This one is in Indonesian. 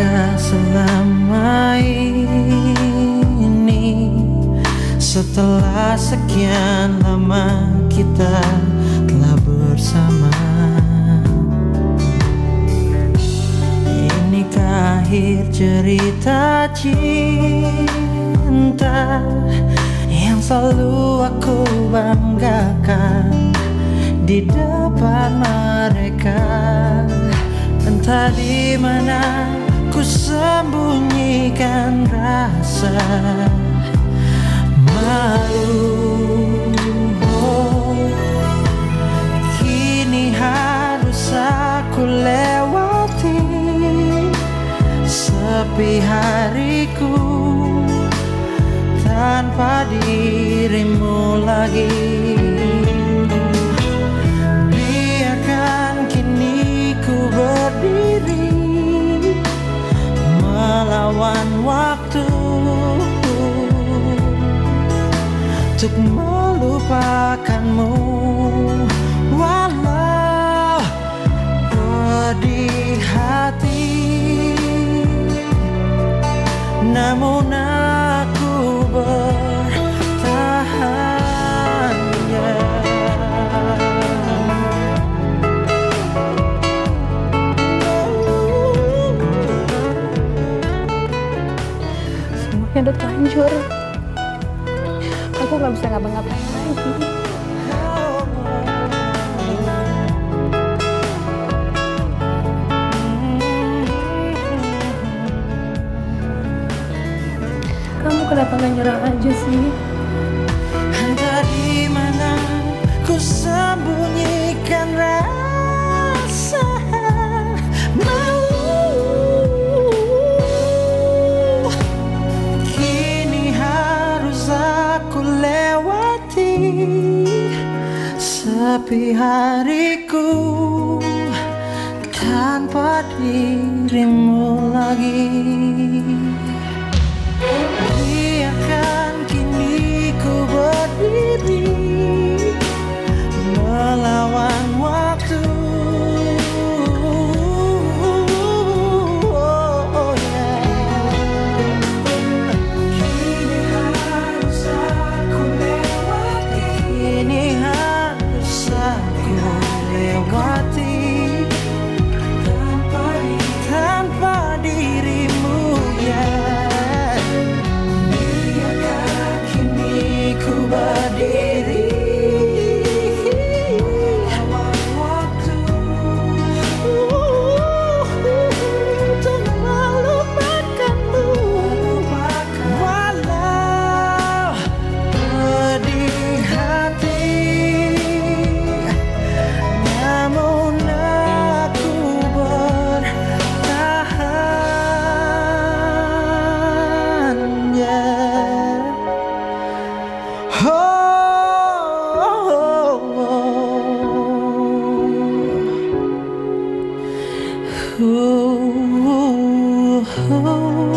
Selama ini Setelah sekian lama kita telah bersama? Inikah akhir cerita cinta Yang selalu aku banggakan Di depan mereka? Entah di mana ku sembunyikan rasa malu. Kini harus aku lewati Sepi hariku Tanpa dirimu lagi Untuk melupakanmu Walau pedih hati Namun aku bertahan ya. semuanya udah terlanjur aku nggak bisa ngapa-ngapain lagi. Kamu kenapa nggak nyerah aja sih? Di mana ku sembunyikan Sepi hariku tanpa dirimu lagi diri. go home.